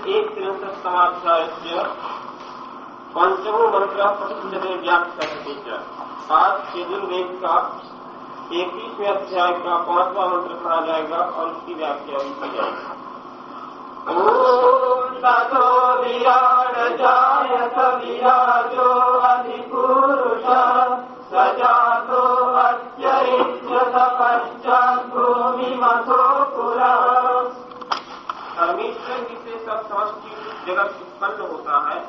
एक त्रिंशत् समाध्यायस्य पंचमो मंत्र प्रसिद्धते व्याख्या च आज यजुर्वेद का इक्कीसवें अध्याय का पांचवा मंत्र पढ़ा जाएगा और उसकी व्याख्या भी की जाएगी। विराजो अधिपुरुष स जातो अत्यरिच्यत पश्चाद्भूमिमथो पुरा। परमेश्वर ही से सब समष्टि जगत उत्पन्न होता है,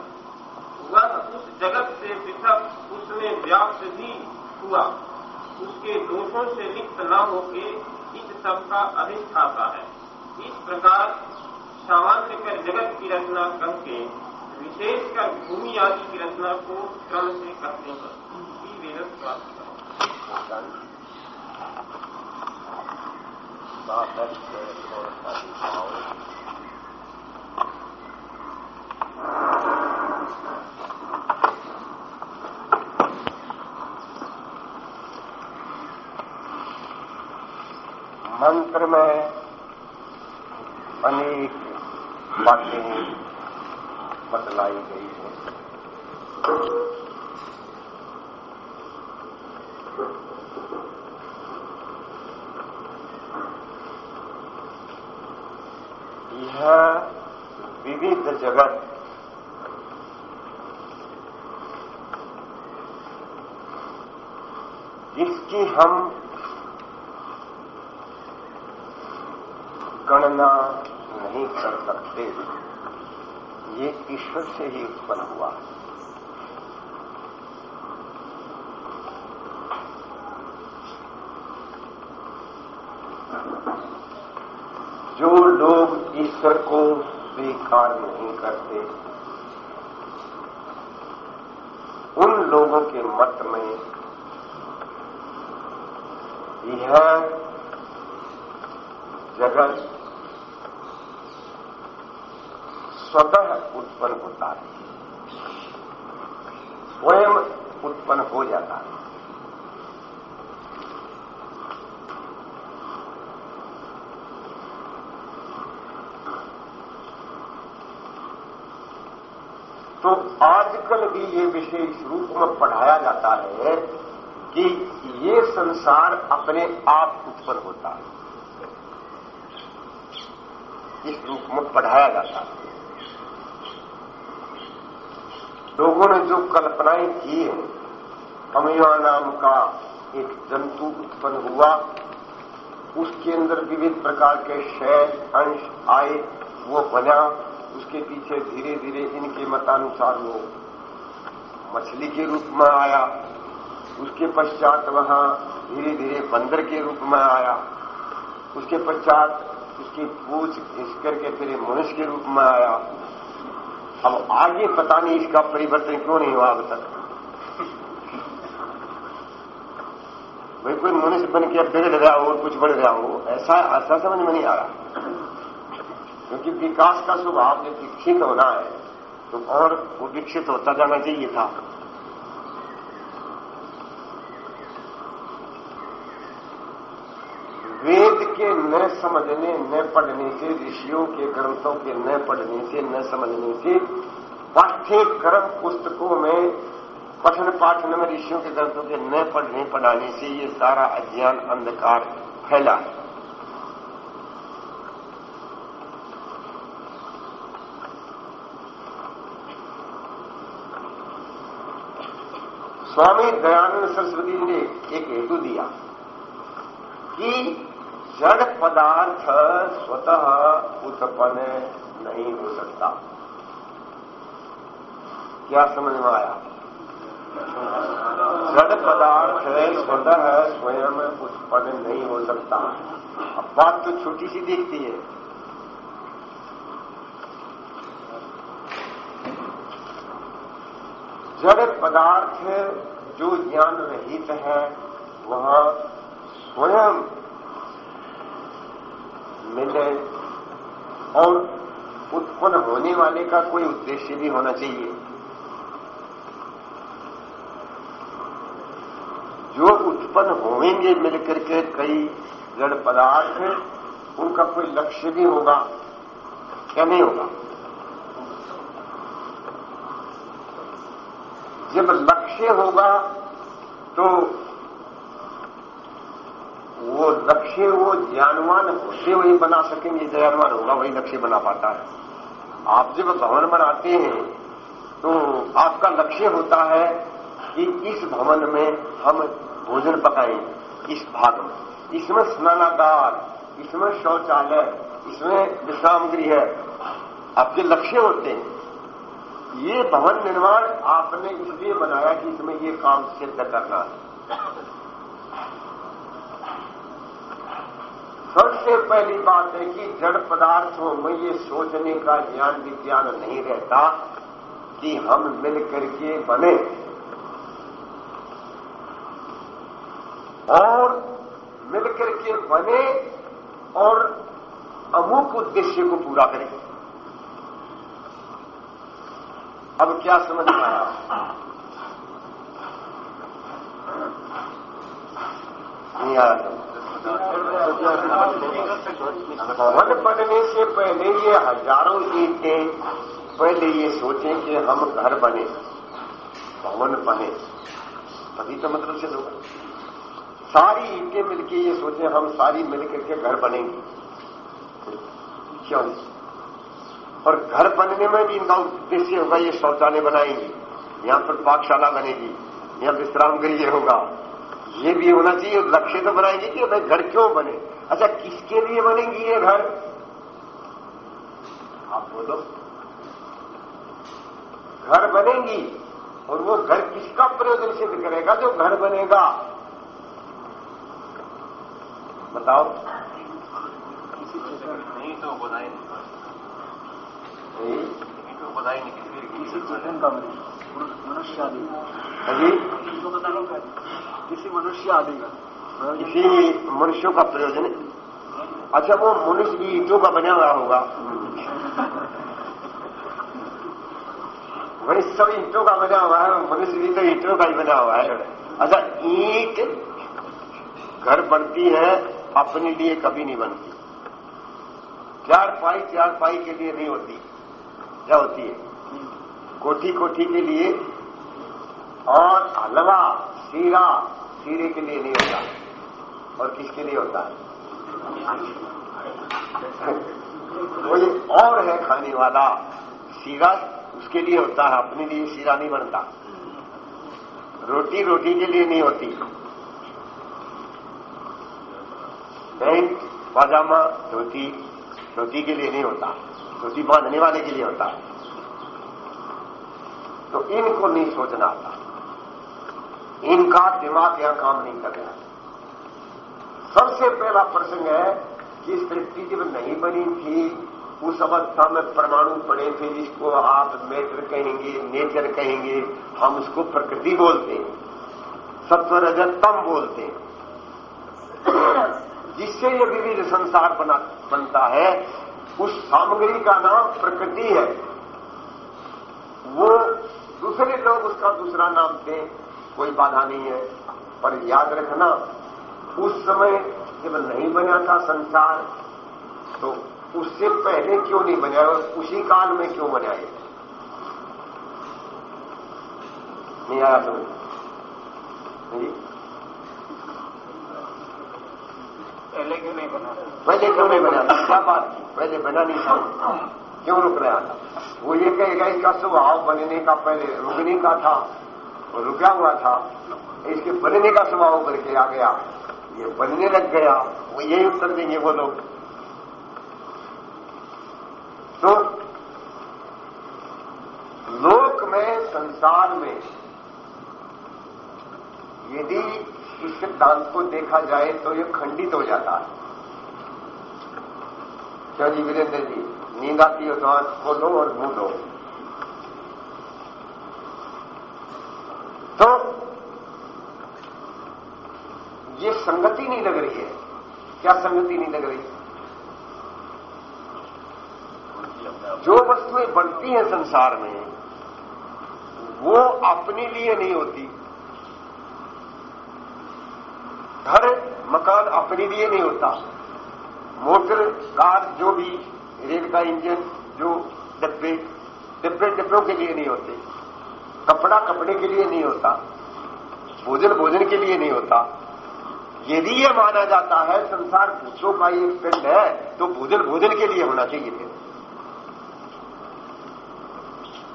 वह उस जगत से पृथक, उसमें व्याप्त भी हुआ। उसके दोषों से लिप्त न होके इस सब का अधिष्ठाता है। इस प्रकार सामान्य कर जगत की रचना करके विशेषकर भूमि आदि की रचना को क्रम से करते हैं। वेद मंत्र में अनेक बातें बतलाई गई हैं। यह विविध जगत जिसकी हम गणना नहीं कर सकते, ये ईश्वर से ही उत्पन्न हुआ। जो लोग ईश्वर को स्वीकार नहीं करते, उन लोगों के मत में यह जगत स्वतः उत्पन्न होता है। स्वयं उत्पन्न हो जाता है। तो आजकल भी ये इस रूप में पढ़ाया जाता है कि ये संसार अपने आप उत्पन्न होता है। इस रूप में पढ़ाया जाता है। लोगों ने जो कल्पनाएँ की है अमिया नाम का एक जंतु उत्पन्न हुआ, उसके अंदर विविध प्रकार के शैल अंश आए, वो बना, उसके पीछे धीरे धीरे इनके मतानुसार वो मछली के रूप में आया उसके पश्चात वहाँ धीरे धीरे बंदर के रूप में आया। उसके पश्चात उसकी पूछ इस करके फिर मनुष्य के रूप में आया। अब आगे पता नहीं इसका परिवर्तन क्यों नहीं हुआ अब तक। भाई, कोई मनुष्य बन के बिगड़ रहा हो, कुछ बढ़ रहा हो, ऐसा ऐसा समझ में नहीं आ रहा। क्योंकि विकास का स्वभाव जब विकसित होना है तो और वो विकसित होता जाना चाहिए था। के न समझने, न पढ़ने से ऋषियों के, ग्रंथों के न पढ़ने से न समझने से पाठ्यक्रम पुस्तकों में, पठन पाठन में ऋषियों के ग्रंथों के न पढ़ने, पढ़ाने से ये सारा अज्ञान अंधकार फैला है। स्वामी दयानंद सरस्वती ने एक हेतु दिया कि जड़ पदार्थ स्वतः उत्पन्न नहीं हो सकता। क्या समझ में आया? जड़ पदार्थ स्वतः स्वयं उत्पन्न नहीं हो सकता। अब बात तो छोटी सी दिखती है। जड़ पदार्थ जो ज्ञान रहित है, वह स्वयं मिल रहे और उत्पन्न होने वाले का कोई उद्देश्य भी होना चाहिए। जो उत्पन्न होंगे मिलकर के कई जड़ पदार्थ उनका कोई लक्ष्य भी होगा, क्या नहीं होगा? जब लक्ष्य होगा तो वो लक्ष्य वो ज्ञानवान होते वही बना सकेंगे, ज्ञानवान होगा, वही लक्ष्य बना पाता है। आप जब भवन बनाते हैं तो आपका लक्ष्य होता है कि इस भवन में हम भोजन पकाएँगे इस भाग में। इसमें स्नानागार, इसमें शौचालय, इसमें विश्राम गृह आपके लक्ष्य होते हैं। ये भवन निर्माण आपने इसलिए बनाया कि इसमें ये काम सिद्ध करना है। सबसे पहली बात है कि जड़ पदार्थों में ये सोचने का ज्ञान विज्ञान नहीं रहता कि हम मिल करके बने। और मिल करके बने और अमुक उद्देश्य को पूरा करें। अब क्या समझ में आया? नहीं आया भवन बनने से पहले ये हज़ारों ईटें पहले ये सोचें कि हम घर बने, भवन बने। तभी तो मतलब से होगा सारी ईटें मिलके ये सोचें, हम सारी मिलकर के घर बनेंगे। क्यों और घर बनने में भी इनका उद्देश्य होगा ये शौचालय बनाएँगे। यहाँ पर पाकशाला बनेगी, यहाँ विश्राम गृह होगा। ये भी होना चाहिए लक्ष्य तो बनाएँगे कि भाई घर क्यों बने? अच्छा किसके लिए बनेंगी ये घर? आप बोलो। घर बनेंगी और वो घर किसका प्रयोजन सिद्ध करेगा? जो घर बनेगा। बताओ। किसी नहीं तो बधाई नहीं। तो बधाई नहीं किसी चेतन का मनुष्य आदि अभी? किसी मनुष्य आदि का इसी मनुष्यों का प्रयोजन है। अच्छा वो मनुष्य भी ईटों का बना हुआ होगा। वही सब ईटों का बना हुआ है मनुष्य भी तो ईटों का ही बना हुआ है। अच्छा ईट घर बनती है अपने लिए कभी नहीं बनती। चार पाई चार पाई के लिए नहीं होती। क्या होती है? कोठी कोठी के लिए और हलवा, सीरा, सीरे के लिए नहीं होता। और किसके लिए होता है? कोई और है खाने वाला। सीरा उसके लिए होता है, अपने लिए सीरा नहीं बनता। रोटी रोटी के लिए नहीं होती। पैंट पाजामा धोती धोती के लिए नहीं होता। धोती बांधने वाले के लिए होता। है तो इनको नहीं सोचना आता। इनका दिमाग यहाँ काम नहीं कर रहा। सबसे पहला प्रसंग है कि सृष्टि जब नहीं बनी थी, उस अवस्था में परमाणु पड़े थे, जिसको आप मेटर कहेंगे, नेचर कहेंगे, हम उसको प्रकृति बोलते हैं। सत्व रजतम बोलते हैं। जिससे ये विविध संसार बना, बनता है, उस सामग्री का नाम प्रकृति है। वो दूसरे लोग उसका दूसरा नाम दें कोई बाधा नहीं है। पर याद रखना उस समय जब नहीं बना था संसार तो उससे पहले क्यों नहीं बना और उसी काल में क्यों बना बनाए नहीं आया समझ पहले क्यों नहीं बना? पहले क्यों नहीं बना? था क्या बात? पहले बना नहीं था। क्यों रुक रहा था वो ये कहेगा इसका स्वभाव बनने का पहले रुकने का था और रुका हुआ था। इसके बनने का स्वभाव करके आ गया। ये बनने लग गया। वो यही उत्तर देंगे वो लोग। तो लोक में, संसार में यदि इस सिद्धांत को देखा जाए तो ये खंडित हो जाता है। क्या जी वीरेंद्र जी नींद आती हो आँख खोलो और दो तो ये संगति नहीं लग रही है। क्या संगति नहीं लग रही? जो वस्तुएँ बनती हैं संसार में, वो अपने लिए नहीं होती। घर, मकान अपने लिए नहीं होता। मोटर, कार, जो भी रेल का इंजन जो डिब्बे डिब्बे डिब्बों के लिए नहीं होते कपड़ा कपड़े के लिए नहीं होता भोजन भोजन के लिए नहीं होता। यदि ये माना जाता है संसार भूतों का एक पिंड है तो भोजन भोजन के लिए होना चाहिए थे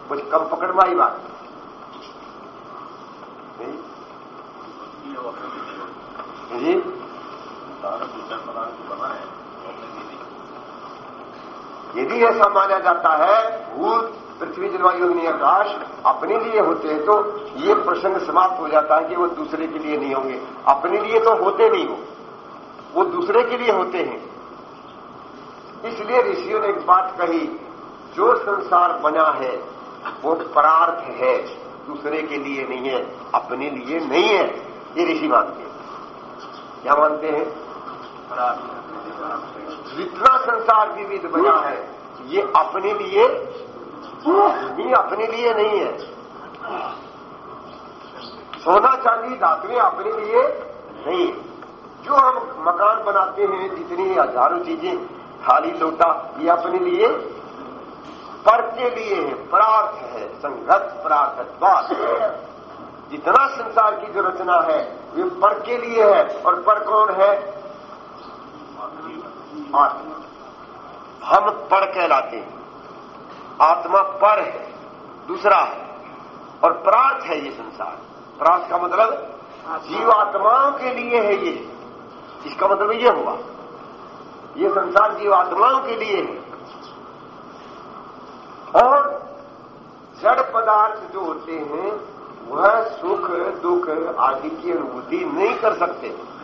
कुछ कम पकड़ में आई बात? जी? यदि ऐसा माना जाता है, भूत, पृथ्वी, जलवायु आकाश अपने लिए होते हैं तो ये प्रसंग समाप्त हो जाता है कि वो दूसरे के लिए नहीं होंगे। अपने लिए तो होते नहीं हो वो दूसरे के लिए होते हैं। इसलिए ऋषियों ने एक बात कही, जो संसार बना है, वो परार्थ है, दूसरे के लिए नहीं है, अपने लिए नहीं है। ये ऋषि मानते हैं। क्या मानते हैं? जितना संसार विविध बना है, ये अपने लिए, ये अपने लिए नहीं है। सोना चांदी धातुएँ अपने लिए नहीं जो हम मकान बनाते हैं, जितनी हज़ारों चीज़ें थाली, लोटा, ये अपने लिए पर के लिए है, परार्थ है, संघर्ष, परार्थ जितना संसार की जो रचना है, ये पर के लिए है, और पर कौन है? आत्मा हम पर कहलाते हैं। आत्मा पर है, दूसरा है, और प्रार्थ है ये संसार। प्रार्थ का मतलब जीवात्माओं के लिए है ये। इसका मतलब ये हुआ, ये संसार जीवात्माओं के लिए है। और जड़ पदार्थ जो होते हैं, वह सुख, दुख आदि की अनुभूति नहीं कर सकते।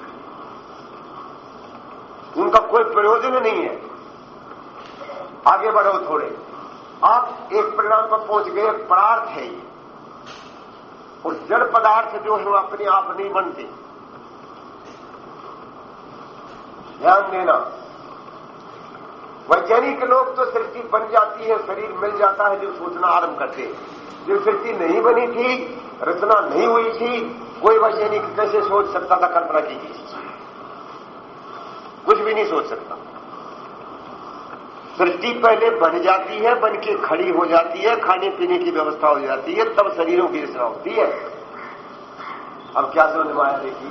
उनका कोई प्रयोजन नहीं है। आगे बढ़ो थोड़े। आप एक परिणाम पर पहुँच गए पदार्थ है ये। और जड़ पदार्थ जो है वो अपने आप नहीं बनते। ध्यान देना। वैज्ञानिक लोग तो सृष्टि बन जाती है, शरीर मिल जाता है, जो सोचना आरंभ करते हैं। जो सृष्टि नहीं बनी थी, रचना नहीं हुई थी, कोई वैज्ञानिक कैसे सोच सकता था कल्पना कीजिए। कुछ भी नहीं सोच सकता। सृष्टि पहले बन जाती है, बन के खड़ी हो जाती है खाने पीने की व्यवस्था हो जाती है, तब शरीरों की रचना होती है। अब क्या समझ में आया देखिए।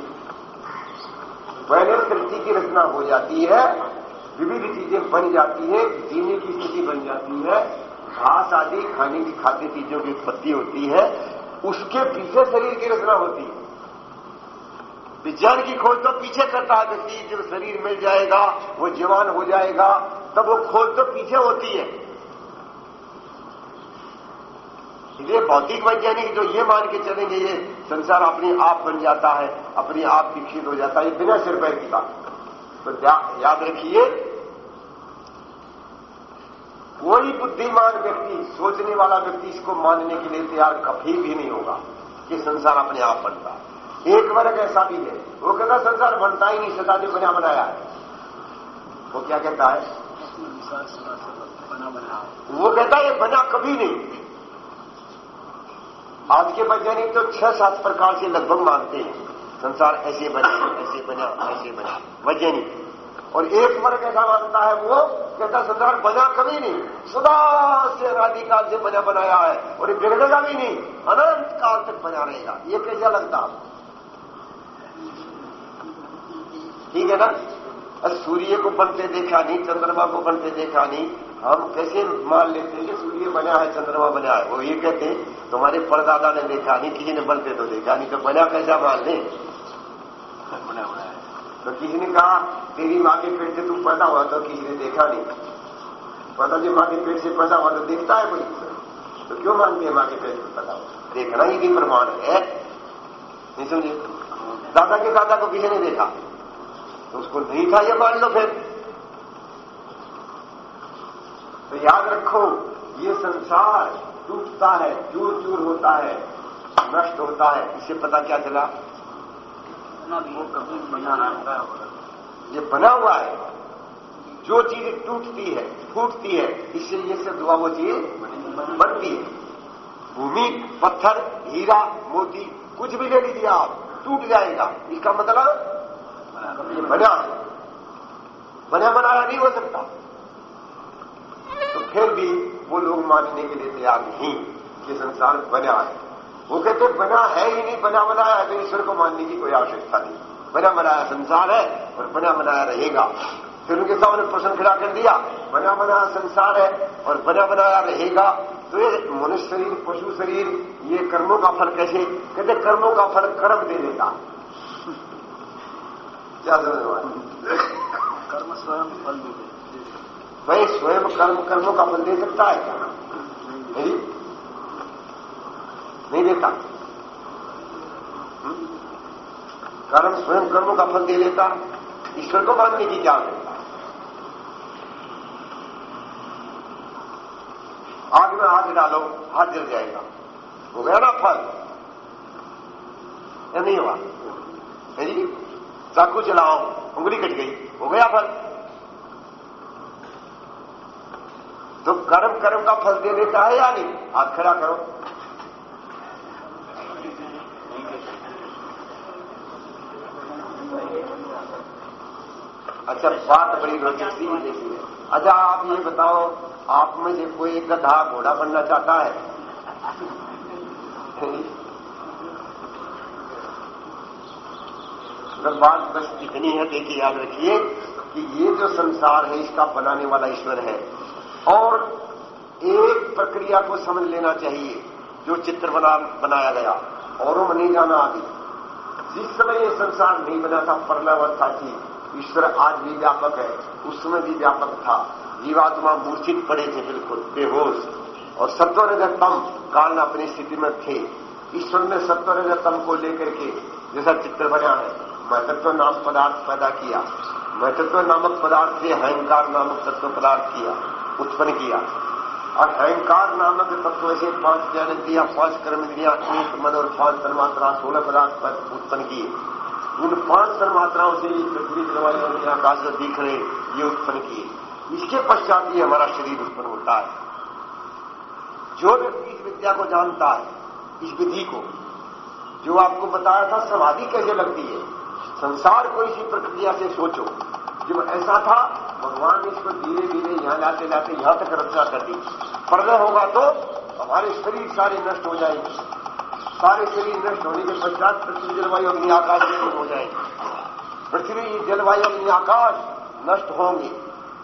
पहले सृष्टि की रचना हो जाती है, विविध चीज़ें बन जाती है, जीने की स्थिति बन जाती है, घास आदि खाने की खाद्य चीज़ों की उत्पत्ति होती है, उसके पीछे शरीर की रचना होती है। विज्ञान की खोज तो पीछे करता है व्यक्ति जब शरीर मिल जाएगा, वो जवान हो जाएगा, तब वो खोज तो पीछे होती है। इसलिए भौतिक वैज्ञानिक जो ये मान के चलेंगे, ये संसार अपने आप बन जाता है, अपने आप विकसित हो जाता है, ये बिना सिर पैर की बात। तो याद रखिए, कोई बुद्धिमान व्यक्ति, सोचने वाला व्यक्ति इसको मानने के लिए तैयार कभी भी नहीं होगा कि संसार अपने आप बनता है। एक वर्ग ऐसा भी है। वो कहता, संसार बनता ही नहीं, सदा जो बना बनाया। है वो क्या कहता है? वो कहता है बना कभी नहीं। आज के वैज्ञानिक तो छह सात प्रकार से लगभग मानते हैं। संसार ऐसे बना ऐसे बना ऐसे बना। वैज्ञानिक। और एक वर्ग ऐसा मानता है वो, कहता, संसार बना कभी नहीं। सदा से अनादिकाल से बना बनाया है। और ये बिगड़ेगा भी नहीं। अनंत काल तक बना रहेगा। ये कैसा लगता? ठीक है ना? सूर्य को बनते देखा नहीं चंद्रमा को बनते देखा नहीं। हम कैसे मान लेते हैं कि सूर्य बना है चंद्रमा बना है? वो ये कहते हैं तुम्हारे परदादा ने देखा नहीं किसी ने बनते तो देखा नहीं। तो बना कैसा मान ले? बना हुआ है। तो किसी ने कहा तेरी माँ के पेट से तुम पैदा हुआ तो किसी ने देखा नहीं। पता जी माँ के पेट से पैदा हुआ तो देखता है कोई? तो क्यों मानते हैं माँ के पेट से पैदा हुआ? देखना ही भी प्रमाण है। नहीं समझे? दादा के दादा को किसी ने देखा? तो उसको नहीं था ये मान लो फिर। तो याद रखो ये संसार टूटता है चूर चूर होता है नष्ट होता है इससे पता क्या चला? वो कभी बना ये बना हुआ है। जो चीज़ टूटती है फूटती है इससे ये सब दुआ वो चीज़ बनती है। भूमि पत्थर हीरा मोती कुछ भी ले लीजिए आप टूट जाएगा। इसका मतलब ये बना। बना बनाया नहीं हो सकता। तो फिर भी वो लोग मानने के लिए तैयार नहीं कि संसार बना है। वो कहते बना है ही नहीं, बना बनाया तो ईश्वर को मानने की कोई आवश्यकता नहीं। बना बनाया संसार है और बना बनाया रहेगा। फिर उनके सामने प्रश्न खड़ा कर दिया, बना बनाया संसार है और बना बनाया रहेगा। तो ये मनुष्य शरीर, पशु शरीर, ये कर्मों का फल कैसे? कहते कर्मों का फल कर्म दे देता। क्या समझ कर्म स्वयं फल देते भाई स्वयं कर्म कर्मों का फल दे सकता है। क्या नहीं नहीं देता। हम्म? कर्म स्वयं कर्मों का फल दे देता ईश्वर को मानने की क्या आवश्यकता आग में हाथ डालो हाथ जल जाएगा। हो गया ना फल? या नहीं हुआ? है जी चाकू चलाओ, उंगली कट गई, हो गया फल। तो कर्म कर्म का फल दे देता है या नहीं? हाथ खड़ा करो। अच्छा बात बड़ी रोचक है। अच्छा आप ये बताओ, आप में से कोई एक गधा घोड़ा बनना चाहता है? तो बात बस इतनी है देखिए याद रखिए कि ये जो संसार है, इसका बनाने वाला ईश्वर है। और एक प्रक्रिया को समझ लेना चाहिए, जो चित्र बना, बनाया गया। औरों में नहीं जाना आगे। जिस समय ये संसार नहीं बना था परलावस्था थी, ईश्वर आज भी व्यापक है। उस समय भी व्यापक था। जीवात्मा मूर्छित पड़े थे बिल्कुल, बेहोश। और सत्वर तम काल अपनी स्थिति में थे। ईश्वर ने सत्वर तम को लेकर के जैसा चित्र बना है। महत्व नाम पदार्थ पैदा किया। महत्व नामक पदार्थ से अहंकार नामक तत्व पदार्थ किया, उत्पन्न किया। और अहंकार नामक तत्व से पाँच ज्ञान ज्ञानेन्द्रिया, पाँच कर्मेंद्रिया, एक मन और पाँच तन्मात्रा सोलह पदार्थ उत्पन्न किए। उन पाँच तन्मात्राओं से पृथ्वी, जलवायु आकाश दिख रहे, ये उत्पन्न किए। इसके पश्चात ही हमारा शरीर उत्पन्न होता है। जो व्यक्ति इस विद्या को जानता है, इस विधि को, जो आपको बताया था समाधि कैसे लगती है संसार को इसी प्रक्रिया से सोचो। जब ऐसा था, भगवान ने इसको धीरे धीरे यहाँ लाते लाते यहाँ तक रचना कर दी पर्दा होगा तो हमारे शरीर सारे नष्ट हो जाएँगे। सारे शरीर नष्ट होने के पश्चात पृथ्वी जलवायु अग्नि आकाश हो जाएँगे। पृथ्वी, जलवायु, अग्नि, आकाश नष्ट होंगे।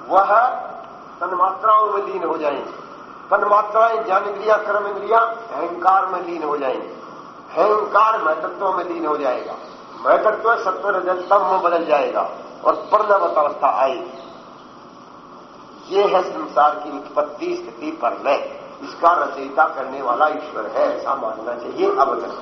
वह तन्मात्राओं में लीन हो जाएँगे। तन्मात्राएँ ज्ञान इंद्रिया कर्म इंद्रिया अहंकार में लीन हो जाएँगे। अहंकार महतत्व में लीन हो जाएगा। मैं तत्व सत्व रजत तब में बदल जाएगा और पर्णवत अवस्था आएगी। ये है संसार की उत्पत्ति स्थिति पर लय इसका रचयिता करने वाला ईश्वर है, ऐसा मानना चाहिए। अवगत